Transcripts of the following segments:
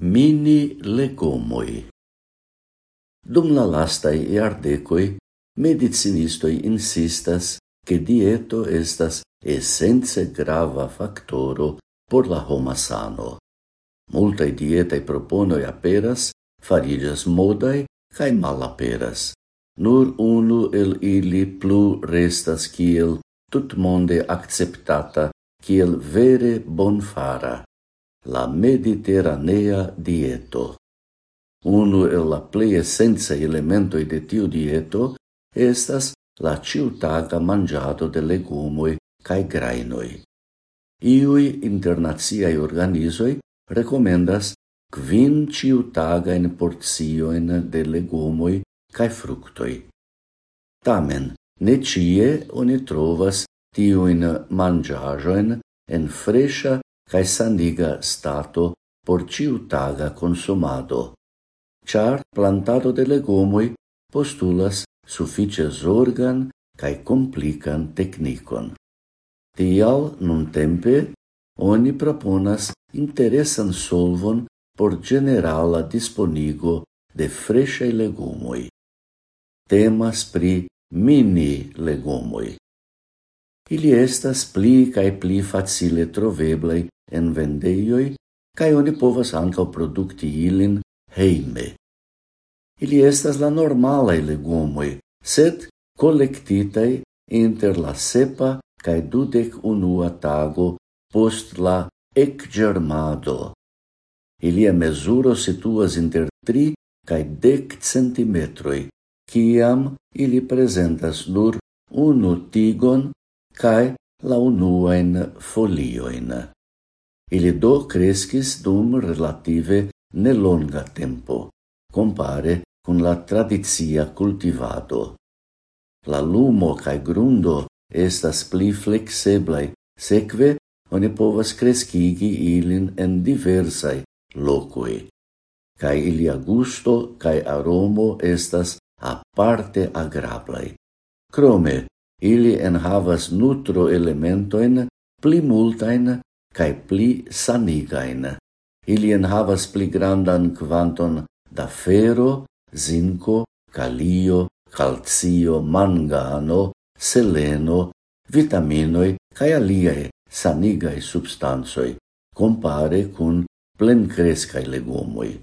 Mini legomoi Dum la lastai iardecoi, medicinistoi insistas che dieto estas essence grava factoro por la homa sano. Multai dietai proponoi aperas, farigas modai, cae malaperas. Nur unu el ili plu restas kiel tutmonde acceptata, kiel vere bonfara la mediterranea dieto. Uno el la plei essenza elementoi de tiu dieto estas la ciutaga mangiato de legumoi cae grainoi. Iui internaziai organizoi recomendas quin ciutagain porzioin de legumoi cae fructoi. Tamen, ne cie oni trovas tiuin mangiajoin en fresca cae saniga stato por ciutaga consumado, char plantado de legomoi postulas suffice zorgan cae complican technicon. Tial, nun tempe, oni proponas interesan solvon por generala disponigo de freshae legumoi. Temas pri mini legumoi. Ili estas pli cae pli facile troveblei en vendeioi, cae oni povas ancao producti ilin heime. Ili estas la normalae legumoi, sed collectitei inter la sepa cae dudec unua tago post la ecgermado. Ilia mesuro situas inter tri cae dec centimetroi, ciam ili presentas nur unu tigon cae la unuaen folioin. Ili do crescis dum relative nelonga tempo, compare con la tradizia cultivado. La lumo cae grundo estas pli flexeblai, seque oni povas crescigi ilin en diversai locui, Cae ilia gusto cae aromo estas aparte agrablai. Crome, ili enhavas nutro elementoin pli multain cae pli sanigain. Ilien havas pli grandan quanton da fero, zinco, calio, calcio, mangano, seleno, vitaminoi cae aliae sanigae substansoi, compare cun plencrescae legumoi.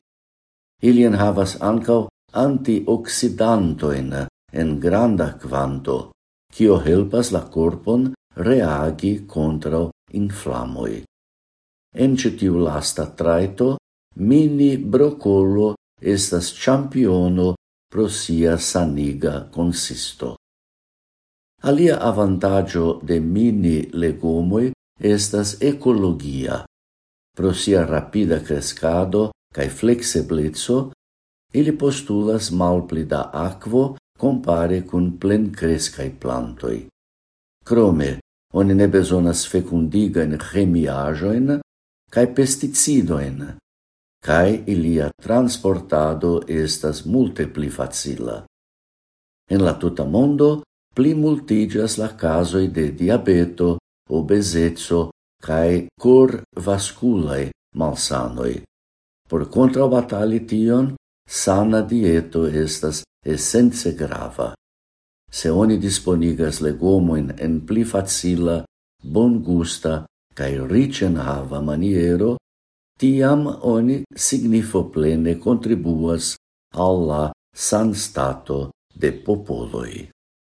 Ilien havas ancau antioxidantoin en granda quanto, cio helpas la corpon reagi contra inflamoi. En citiu lasta traito, Mini brocolo estas championo pro sia saniga consisto. Alia avantaggio de mini legumoi estas ecologia. Pro sia rapida crescado cae flexiblezzo, ili postulas malpli da aquo compare cun plen crescai plantoi. Crome, Oni ne bezonas fecundigajn chemiajoin kaj pesticidoin kai ilia transportado estas multe pli facila. En la tuta mondo pli multigas la casoi de diabeto, obesezzo kai cor vasculae malsanoi Por kontraŭbatali tion, sana dieto estas essence grava se oni disponigas legomoin en pli facila, bongusta cae ricen hava maniero, tiam oni signifoplene contribuas alla san stato de popoloi.